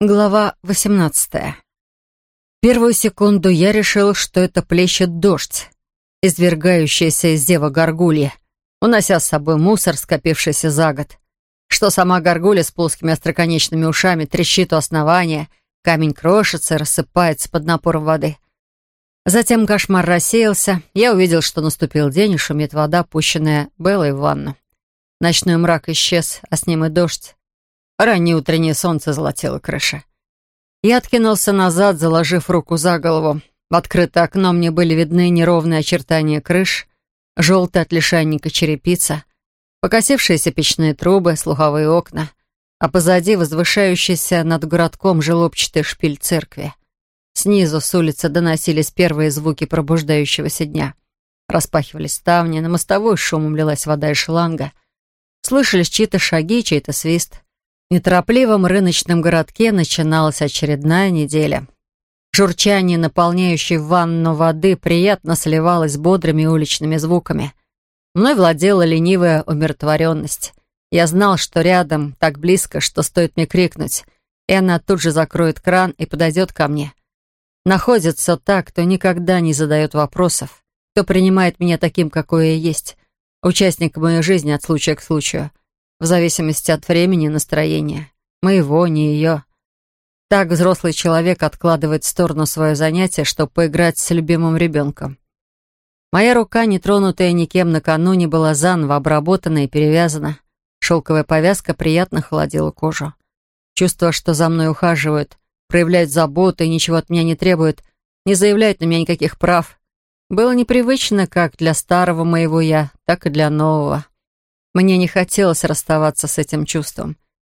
Глава 18. Первую секунду я решил, что это плещет дождь, извергающаяся из дева горгулья, унося с собой мусор, скопившийся за год. Что сама горгулья с плоскими остроконечными ушами трещит у основания, камень крошится, рассыпается под напором воды. Затем кошмар рассеялся, я увидел, что наступил день и шумит вода, пущенная Беллой в ванну. Ночной мрак исчез, а с ним и дождь. Раннее утреннее солнце золотило крыша. Я откинулся назад, заложив руку за голову. В открытое окно мне были видны неровные очертания крыш, желтая от лишайника черепица, покосившиеся печные трубы, слуховые окна, а позади возвышающийся над городком желобчатый шпиль церкви. Снизу с улицы доносились первые звуки пробуждающегося дня. Распахивались ставни, на мостовую шумом лилась вода из шланга. Слышались чьи-то шаги, чей-то свист неторопливом рыночном городке начиналась очередная неделя. Журчание, наполняющее ванну воды, приятно сливалось с бодрыми уличными звуками. Мной владела ленивая умиротворенность. Я знал, что рядом, так близко, что стоит мне крикнуть, и она тут же закроет кран и подойдет ко мне. Находится так, кто никогда не задает вопросов, кто принимает меня таким, какой я есть, участник моей жизни от случая к случаю — в зависимости от времени и настроения. Моего, не ее. Так взрослый человек откладывает в сторону свое занятие, чтобы поиграть с любимым ребенком. Моя рука, не тронутая никем накануне, была заново обработана и перевязана. Шелковая повязка приятно холодила кожу. Чувство, что за мной ухаживают, проявляют заботу и ничего от меня не требуют, не заявляют на меня никаких прав, было непривычно как для старого моего «я», так и для нового. Мне не хотелось расставаться с этим чувством.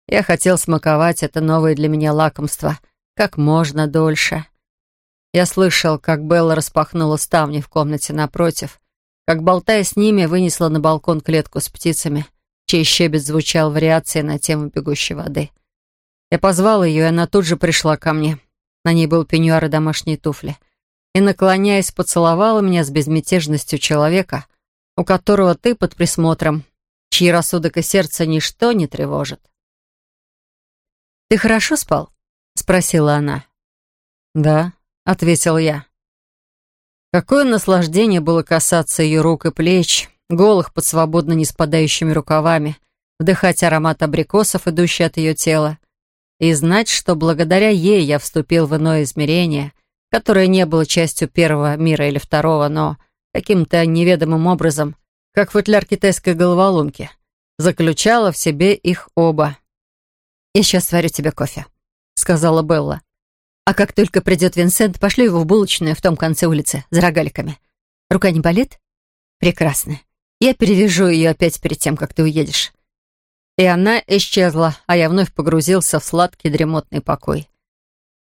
Я хотел смаковать это новое для меня лакомство как можно дольше. Я слышал, как Белла распахнула ставни в комнате напротив, как, болтая с ними, вынесла на балкон клетку с птицами, чей щебет звучал вариации на тему бегущей воды. Я позвал ее, и она тут же пришла ко мне. На ней был пеньюар и домашние туфли. И, наклоняясь, поцеловала меня с безмятежностью человека, у которого ты под присмотром, чьи рассудок и сердце ничто не тревожит. «Ты хорошо спал?» — спросила она. «Да», — ответил я. Какое наслаждение было касаться ее рук и плеч, голых под свободно не спадающими рукавами, вдыхать аромат абрикосов, идущий от ее тела, и знать, что благодаря ей я вступил в иное измерение, которое не было частью первого мира или второго, но каким-то неведомым образом как футляр китайской головоломки, заключала в себе их оба. «Я сейчас сварю тебе кофе», — сказала Белла. «А как только придет Винсент, пошлю его в булочную в том конце улицы, за рогаликами. Рука не болит? Прекрасно. Я перевяжу ее опять перед тем, как ты уедешь». И она исчезла, а я вновь погрузился в сладкий дремотный покой.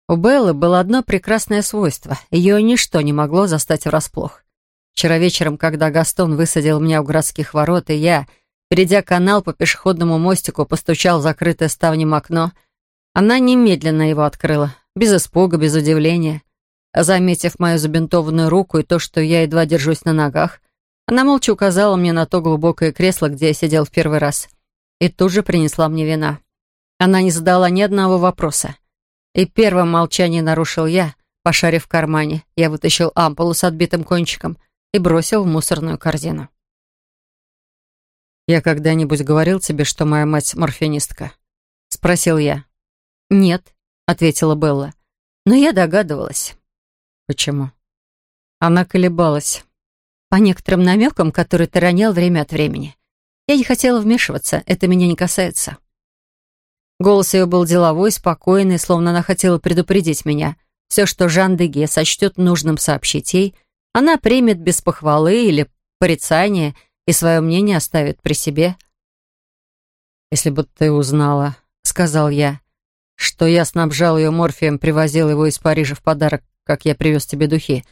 У Беллы было одно прекрасное свойство. Ее ничто не могло застать врасплох. Вчера вечером, когда Гастон высадил меня у городских ворот, и я, перейдя канал по пешеходному мостику, постучал в закрытое ставнем окно, она немедленно его открыла, без испуга, без удивления. Заметив мою забинтованную руку и то, что я едва держусь на ногах, она молча указала мне на то глубокое кресло, где я сидел в первый раз, и тут же принесла мне вина. Она не задала ни одного вопроса. И первым молчание нарушил я, пошарив в кармане. Я вытащил ампулу с отбитым кончиком — и бросил в мусорную корзину. «Я когда-нибудь говорил тебе, что моя мать морфинистка?» — спросил я. «Нет», — ответила Белла. «Но я догадывалась». «Почему?» Она колебалась. «По некоторым намекам, которые ты ронял время от времени. Я не хотела вмешиваться, это меня не касается». Голос ее был деловой, спокойный, словно она хотела предупредить меня. Все, что Жан Деге сочтет нужным сообщить ей, она примет без похвалы или порицания и свое мнение оставит при себе. «Если бы ты узнала», — сказал я, «что я снабжал ее морфием, привозил его из Парижа в подарок, как я привез тебе духи,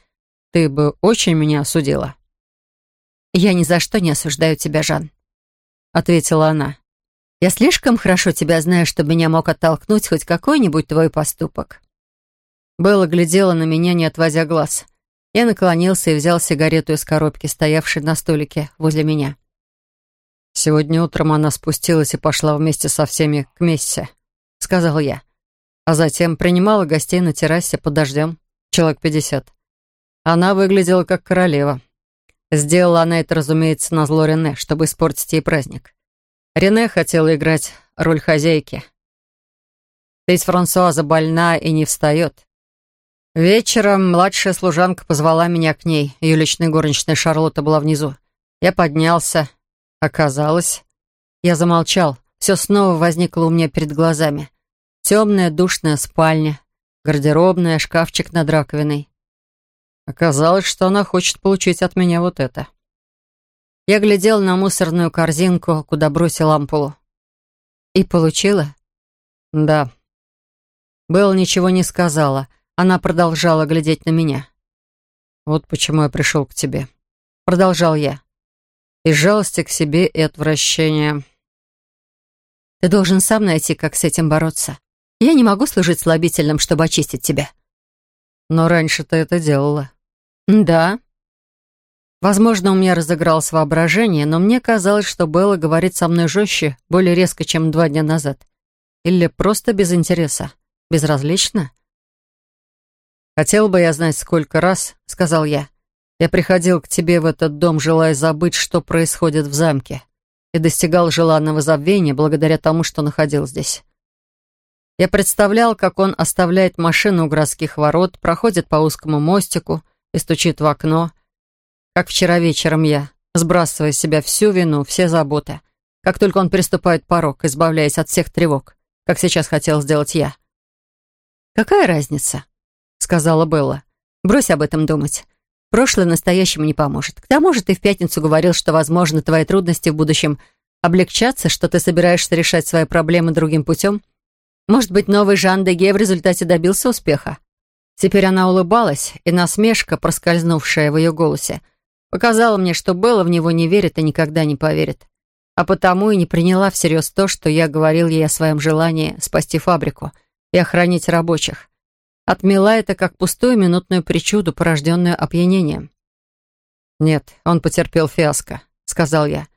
ты бы очень меня осудила». «Я ни за что не осуждаю тебя, Жан», — ответила она. «Я слишком хорошо тебя знаю, чтобы меня мог оттолкнуть хоть какой-нибудь твой поступок». Белла глядела на меня, не отводя глаз. Я наклонился и взял сигарету из коробки, стоявшей на столике возле меня. «Сегодня утром она спустилась и пошла вместе со всеми к Мессе», — сказал я. а затем принимала гостей на террасе под дождем, человек пятьдесят. Она выглядела как королева. Сделала она это, разумеется, на зло Рене, чтобы испортить ей праздник. Рене хотела играть роль хозяйки. Ведь Франсуаза больна и не встает. Вечером младшая служанка позвала меня к ней. Ее личная горничная Шарлотта была внизу. Я поднялся. Оказалось... Я замолчал. Все снова возникло у меня перед глазами. Темная душная спальня, гардеробная, шкафчик над раковиной. Оказалось, что она хочет получить от меня вот это. Я глядел на мусорную корзинку, куда бросил ампулу. И получила? Да. Белла ничего не сказала. Она продолжала глядеть на меня. «Вот почему я пришел к тебе», — продолжал я. «Из жалости к себе и отвращения». «Ты должен сам найти, как с этим бороться. Я не могу служить слабительным, чтобы очистить тебя». «Но раньше ты это делала». «Да». Возможно, у меня разыгралось воображение, но мне казалось, что Белла говорит со мной жестче, более резко, чем два дня назад. Или просто без интереса, безразлично. «Хотел бы я знать, сколько раз», — сказал я. «Я приходил к тебе в этот дом, желая забыть, что происходит в замке, и достигал желанного забвения благодаря тому, что находил здесь. Я представлял, как он оставляет машину у городских ворот, проходит по узкому мостику и стучит в окно. Как вчера вечером я, сбрасывая с себя всю вину, все заботы. Как только он приступает порог, избавляясь от всех тревог, как сейчас хотел сделать я. «Какая разница?» — сказала Белла. «Брось об этом думать. Прошлое настоящему не поможет. К тому же ты в пятницу говорил, что, возможно, твои трудности в будущем облегчатся, что ты собираешься решать свои проблемы другим путем. Может быть, новый Жан Деге в результате добился успеха? Теперь она улыбалась, и насмешка, проскользнувшая в ее голосе, показала мне, что Белла в него не верит и никогда не поверит. А потому и не приняла всерьез то, что я говорил ей о своем желании спасти фабрику и охранить рабочих. Отмела это как пустую минутную причуду, порожденную опьянением. «Нет, он потерпел фиаско», — сказал я.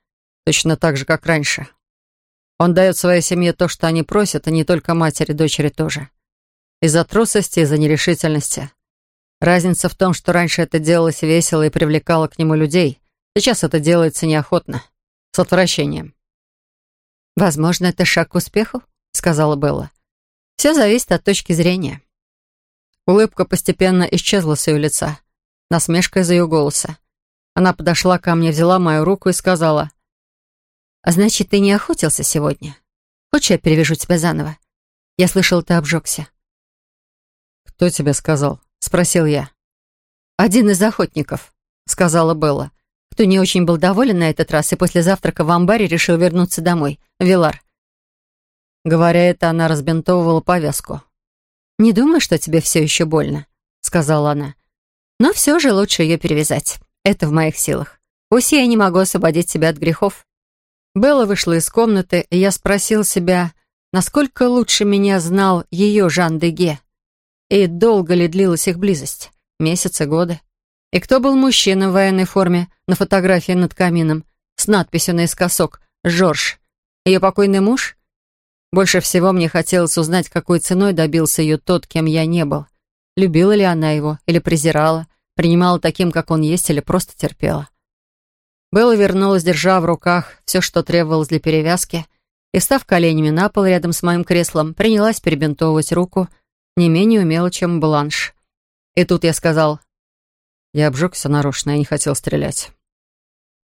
«Точно так же, как раньше. Он дает своей семье то, что они просят, а не только матери, дочери тоже. Из-за трусости, из-за нерешительности. Разница в том, что раньше это делалось весело и привлекало к нему людей. Сейчас это делается неохотно, с отвращением. «Возможно, это шаг к успеху», — сказала Белла. «Все зависит от точки зрения». Улыбка постепенно исчезла с ее лица, насмешка из ее голоса. Она подошла ко мне, взяла мою руку и сказала, «А значит, ты не охотился сегодня? Хочешь, я перевяжу тебя заново? Я слышал, ты обжегся». «Кто тебе сказал?» — спросил я. «Один из охотников», — сказала Белла, кто не очень был доволен на этот раз и после завтрака в амбаре решил вернуться домой, Вилар. Говоря это, она разбинтовывала повязку. «Не думаю, что тебе все еще больно», — сказала она. «Но все же лучше ее перевязать. Это в моих силах. Пусть я не могу освободить себя от грехов». Белла вышла из комнаты, и я спросил себя, насколько лучше меня знал ее Жан Деге. И долго ли длилась их близость? Месяцы, годы? И кто был мужчина в военной форме на фотографии над камином с надписью наискосок «Жорж»? Ее покойный муж? Больше всего мне хотелось узнать, какой ценой добился ее тот, кем я не был. Любила ли она его или презирала, принимала таким, как он есть, или просто терпела. Белла вернулась, держа в руках все, что требовалось для перевязки, и, став коленями на пол рядом с моим креслом, принялась перебинтовывать руку не менее умело, чем бланш. И тут я сказал, я обжегся нарочно, я не хотел стрелять.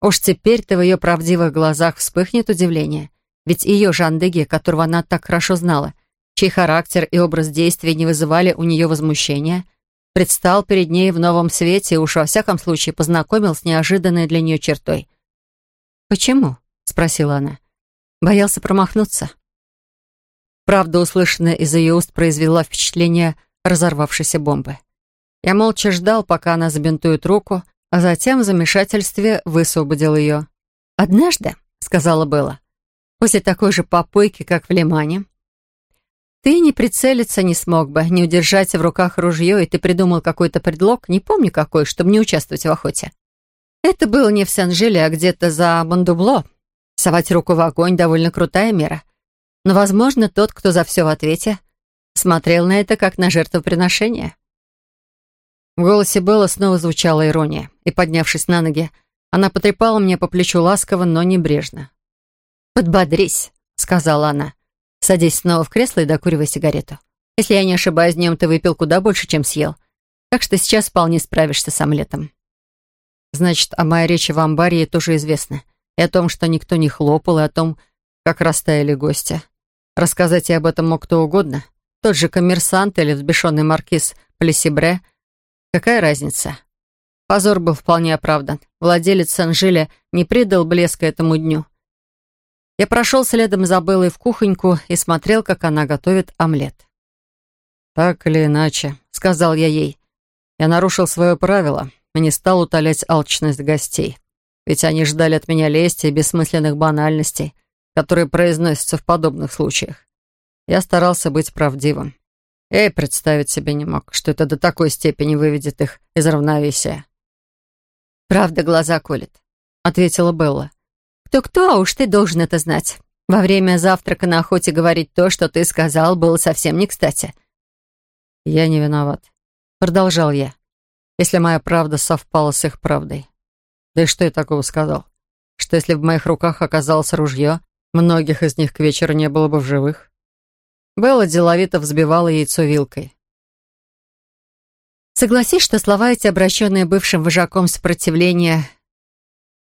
Уж теперь-то в ее правдивых глазах вспыхнет удивление, ведь ее Жан Деге, которого она так хорошо знала, чей характер и образ действий не вызывали у нее возмущения — предстал перед ней в новом свете и уж во всяком случае познакомил с неожиданной для нее чертой. «Почему?» — спросила она. «Боялся промахнуться?» Правда, услышанная из ее уст произвела впечатление разорвавшейся бомбы. Я молча ждал, пока она забинтует руку, а затем в замешательстве высвободил ее. «Однажды», — сказала Белла, — «после такой же попойки, как в Лимане, ты не прицелиться не смог бы, не удержать в руках ружье, и ты придумал какой-то предлог, не помню какой, чтобы не участвовать в охоте. Это было не в Сен-Жиле, а где-то за Мондубло. Совать руку в огонь — довольно крутая мера. Но, возможно, тот, кто за все в ответе, смотрел на это как на жертвоприношение. В голосе Белла снова звучала ирония, и, поднявшись на ноги, она потрепала мне по плечу ласково, но небрежно. «Подбодрись», — сказала она. «Садись снова в кресло и докуривай сигарету. Если я не ошибаюсь, днем ты выпил куда больше, чем съел. Так что сейчас вполне справишься с омлетом». Значит, о моей речи в амбаре тоже известно. И о том, что никто не хлопал, и о том, как растаяли гости. Рассказать ей об этом мог кто угодно. Тот же коммерсант или взбешенный маркиз Плесибре. Какая разница? Позор был вполне оправдан. Владелец Сен-Жиля не придал блеска этому дню. Я прошел следом за Беллой в кухоньку и смотрел, как она готовит омлет. «Так или иначе», — сказал я ей, — «я нарушил свое правило и не стал утолять алчность гостей. Ведь они ждали от меня лести и бессмысленных банальностей, которые произносятся в подобных случаях. Я старался быть правдивым. Я и представить себе не мог, что это до такой степени выведет их из равновесия. «Правда глаза колет», — ответила Белла. «Кто-кто, а уж ты должен это знать. Во время завтрака на охоте говорить то, что ты сказал, было совсем не кстати». «Я не виноват», — продолжал я, «если моя правда совпала с их правдой. Да и что я такого сказал? Что если в моих руках оказалось ружье, многих из них к вечеру не было бы в живых?» Белла деловито взбивала яйцо вилкой. Согласись, что слова эти, обращенные бывшим вожаком сопротивления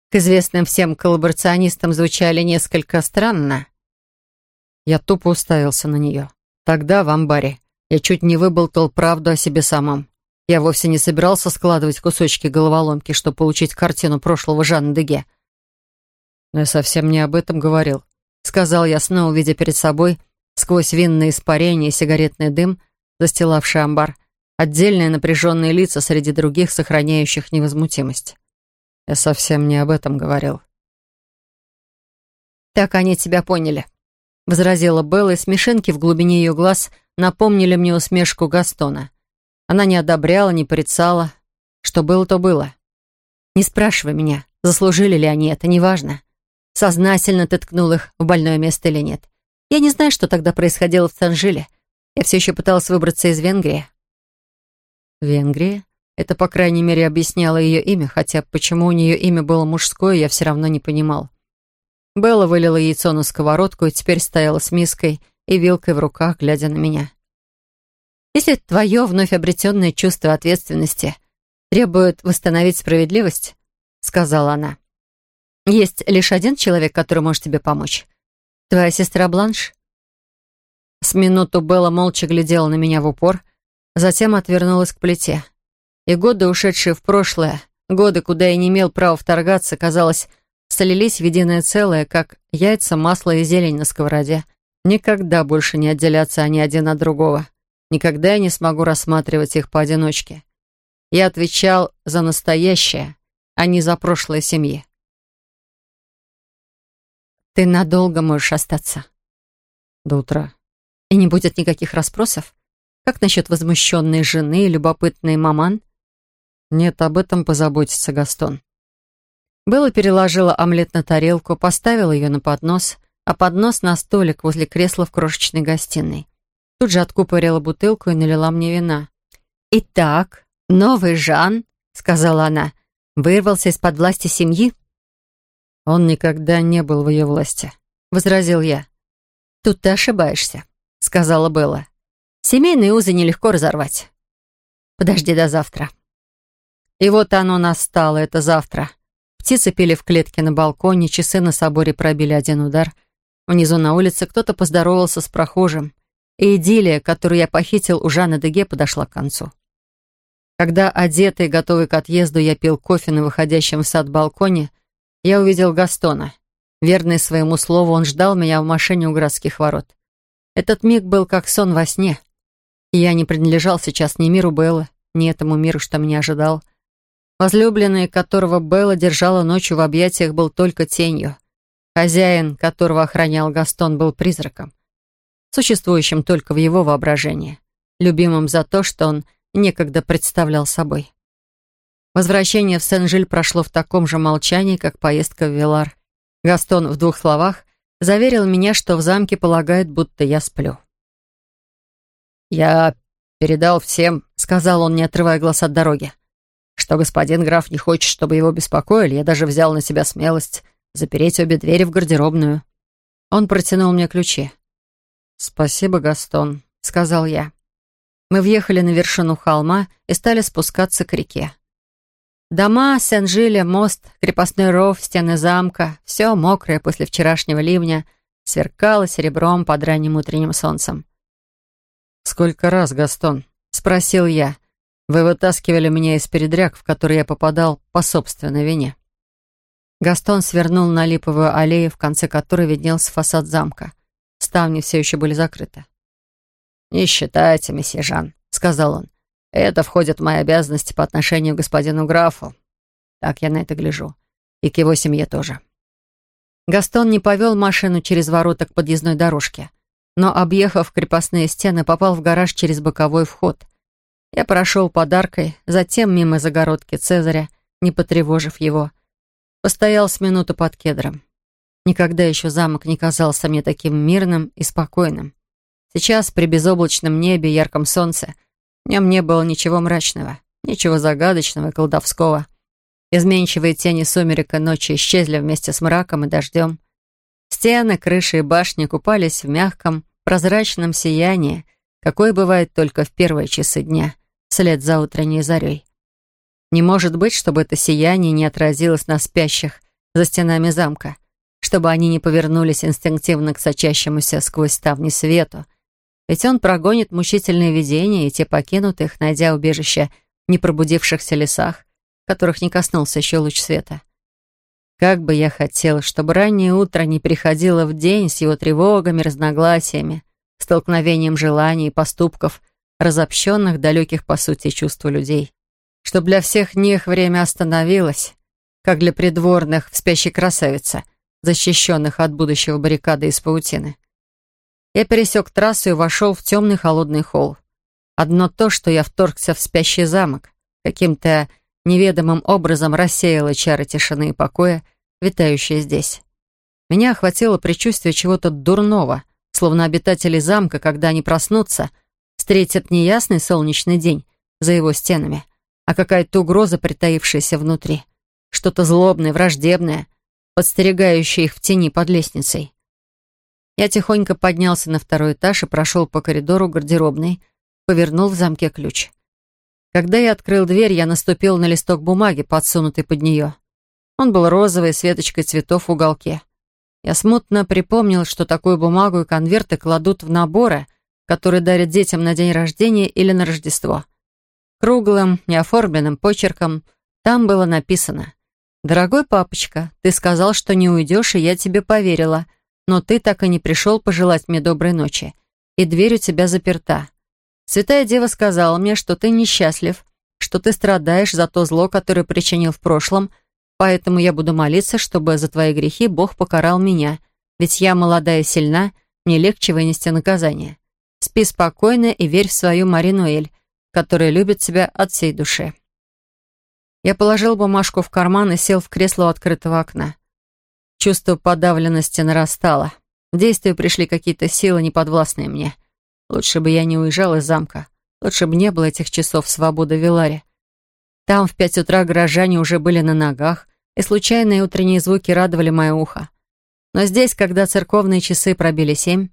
к известным всем коллаборационистам, звучали несколько странно. Я тупо уставился на нее. Тогда, в амбаре, я чуть не выболтал правду о себе самом. Я вовсе не собирался складывать кусочки головоломки, чтобы получить картину прошлого Жанна Деге. Но я совсем не об этом говорил. Сказал я, снова видя перед собой, сквозь винное испарение и сигаретный дым, застилавший амбар, Отдельные напряженные лица среди других, сохраняющих невозмутимость. Я совсем не об этом говорил. «Так они тебя поняли», — возразила Белла, и смешинки в глубине ее глаз напомнили мне усмешку Гастона. Она не одобряла, не порицала. Что было, то было. «Не спрашивай меня, заслужили ли они это, неважно. Сознательно ты ткнул их в больное место или нет. Я не знаю, что тогда происходило в Санжиле. Я все еще пыталась выбраться из Венгрии. Венгрия? Это, по крайней мере, объясняло ее имя, хотя почему у нее имя было мужское, я все равно не понимал. Белла вылила яйцо на сковородку и теперь стояла с миской и вилкой в руках, глядя на меня. «Если твое вновь обретенное чувство ответственности требует восстановить справедливость», — сказала она, — «есть лишь один человек, который может тебе помочь. Твоя сестра Бланш». С минуту Белла молча глядела на меня в упор, Затем отвернулась к плите. И годы, ушедшие в прошлое, годы, куда я не имел права вторгаться, казалось, солились в единое целое, как яйца, масло и зелень на сковороде. Никогда больше не отделятся они один от другого. Никогда я не смогу рассматривать их поодиночке. Я отвечал за настоящее, а не за прошлое семьи. «Ты надолго можешь остаться?» «До утра». «И не будет никаких расспросов?» Как насчет возмущенной жены и любопытной маман? Нет, об этом позаботится Гастон. Белла переложила омлет на тарелку, поставила ее на поднос, а поднос на столик возле кресла в крошечной гостиной. Тут же откупорила бутылку и налила мне вина. «Итак, новый Жан», — сказала она, — «вырвался из-под власти семьи?» «Он никогда не был в ее власти», — возразил я. «Тут ты ошибаешься», — сказала Белла. Семейные узы нелегко разорвать. Подожди до завтра. И вот оно настало, это завтра. Птицы пели в клетке на балконе, часы на соборе пробили один удар. Внизу на улице кто-то поздоровался с прохожим. И идиллия, которую я похитил у Жанны Деге, подошла к концу. Когда, одетый и готовый к отъезду, я пил кофе на выходящем в сад балконе, я увидел Гастона. Верный своему слову, он ждал меня в машине у городских ворот. Этот миг был как сон во сне — я не принадлежал сейчас ни миру Беллы, ни этому миру, что меня ожидал. Возлюбленный, которого Белла держала ночью в объятиях, был только тенью. Хозяин, которого охранял Гастон, был призраком, существующим только в его воображении, любимым за то, что он некогда представлял собой. Возвращение в Сен-Жиль прошло в таком же молчании, как поездка в Вилар. Гастон в двух словах заверил меня, что в замке полагает, будто я сплю. «Я передал всем», — сказал он, не отрывая глаз от дороги, «что господин граф не хочет, чтобы его беспокоили. Я даже взял на себя смелость запереть обе двери в гардеробную». Он протянул мне ключи. «Спасибо, Гастон», — сказал я. Мы въехали на вершину холма и стали спускаться к реке. Дома, Сен-Жиля, мост, крепостной ров, стены замка — все мокрое после вчерашнего ливня — сверкало серебром под ранним утренним солнцем. «Сколько раз, Гастон?» — спросил я. «Вы вытаскивали меня из передряг, в которые я попадал по собственной вине». Гастон свернул на липовую аллею, в конце которой виднелся фасад замка. Ставни все еще были закрыты. «Не считайте, месье Жан», — сказал он. Это входит в мои обязанности по отношению к господину графу. Так я на это гляжу. И к его семье тоже. Гастон не повел машину через ворота к подъездной дорожке, но, объехав крепостные стены, попал в гараж через боковой вход. Я прошел подаркой, затем мимо загородки Цезаря, не потревожив его. Постоял с минуту под кедром. Никогда еще замок не казался мне таким мирным и спокойным. Сейчас, при безоблачном небе и ярком солнце, в нем не было ничего мрачного, ничего загадочного и колдовского. Изменчивые тени сумерека ночи исчезли вместе с мраком и дождем. Стены, крыши и башни купались в мягком, прозрачном сиянии, какое бывает только в первые часы дня, вслед за утренней зарей. Не может быть, чтобы это сияние не отразилось на спящих за стенами замка, чтобы они не повернулись инстинктивно к сочащемуся сквозь ставни свету, ведь он прогонит мучительные видения, и те покинут их, найдя убежище в непробудившихся лесах, которых не коснулся еще луч света. Как бы я хотел, чтобы раннее утро не приходило в день с его тревогами, разногласиями, столкновением желаний и поступков, разобщенных, далеких по сути чувства людей. Чтобы для всех них время остановилось, как для придворных в спящей красавице, защищенных от будущего баррикады из паутины. Я пересек трассу и вошел в темный холодный холл. Одно то, что я вторгся в спящий замок, каким-то неведомым образом рассеяло чары тишины и покоя, витающие здесь. Меня охватило предчувствие чего-то дурного, словно обитатели замка, когда они проснутся, встретят не ясный солнечный день за его стенами, а какая-то угроза, притаившаяся внутри. Что-то злобное, враждебное, подстерегающее их в тени под лестницей. Я тихонько поднялся на второй этаж и прошел по коридору гардеробной, повернул в замке ключ. Когда я открыл дверь, я наступил на листок бумаги, подсунутый под нее. Он был розовый, с веточкой цветов в уголке. Я смутно припомнил, что такую бумагу и конверты кладут в наборы, которые дарят детям на день рождения или на Рождество. Круглым, неоформленным почерком там было написано «Дорогой папочка, ты сказал, что не уйдешь, и я тебе поверила» но ты так и не пришел пожелать мне доброй ночи, и дверь у тебя заперта. Святая Дева сказала мне, что ты несчастлив, что ты страдаешь за то зло, которое причинил в прошлом, поэтому я буду молиться, чтобы за твои грехи Бог покарал меня, ведь я молодая и сильна, мне легче вынести наказание. Спи спокойно и верь в свою Маринуэль, которая любит тебя от всей души. Я положил бумажку в карман и сел в кресло у открытого окна. Чувство подавленности нарастало. В действие пришли какие-то силы, неподвластные мне. Лучше бы я не уезжал из замка. Лучше бы не было этих часов свободы в Виларе. Там в пять утра горожане уже были на ногах, и случайные утренние звуки радовали мое ухо. Но здесь, когда церковные часы пробили семь,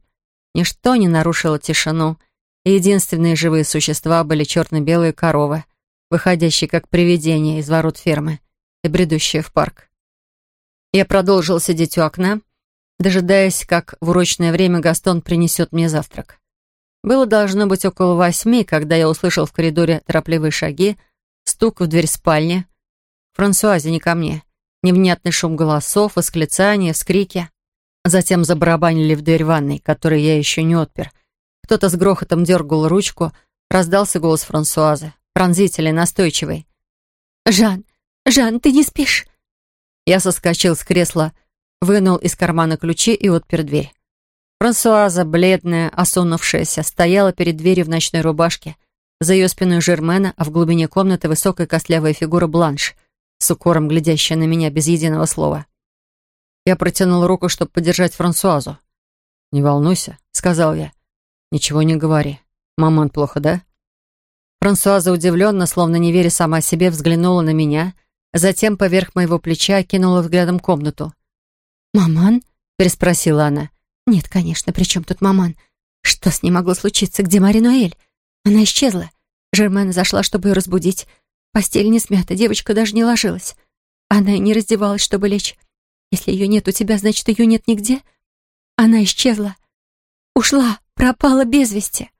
ничто не нарушило тишину, и единственные живые существа были черно-белые коровы, выходящие как привидения из ворот фермы и бредущие в парк. Я продолжил сидеть у окна, дожидаясь, как в урочное время Гастон принесет мне завтрак. Было должно быть около восьми, когда я услышал в коридоре торопливые шаги, стук в дверь спальни. Франсуазе не ко мне. Невнятный шум голосов, восклицания, вскрики. Затем забарабанили в дверь ванной, которую я еще не отпер. Кто-то с грохотом дергал ручку, раздался голос Франсуазы, пронзительный, настойчивый. «Жан, Жан, ты не спишь? Я соскочил с кресла, вынул из кармана ключи и отпер дверь. Франсуаза, бледная, осунувшаяся, стояла перед дверью в ночной рубашке. За ее спиной Жермена, а в глубине комнаты высокая костлявая фигура Бланш, с укором глядящая на меня без единого слова. Я протянул руку, чтобы поддержать Франсуазу. «Не волнуйся», — сказал я. «Ничего не говори. Маман плохо, да?» Франсуаза удивленно, словно не веря сама себе, взглянула на меня, затем поверх моего плеча кинула взглядом комнату. «Маман?» — переспросила она. «Нет, конечно, при чем тут маман? Что с ней могло случиться? Где Мари Ноэль? Она исчезла. Жермена зашла, чтобы ее разбудить. Постель не смята, девочка даже не ложилась. Она и не раздевалась, чтобы лечь. Если ее нет у тебя, значит, ее нет нигде. Она исчезла. Ушла, пропала без вести».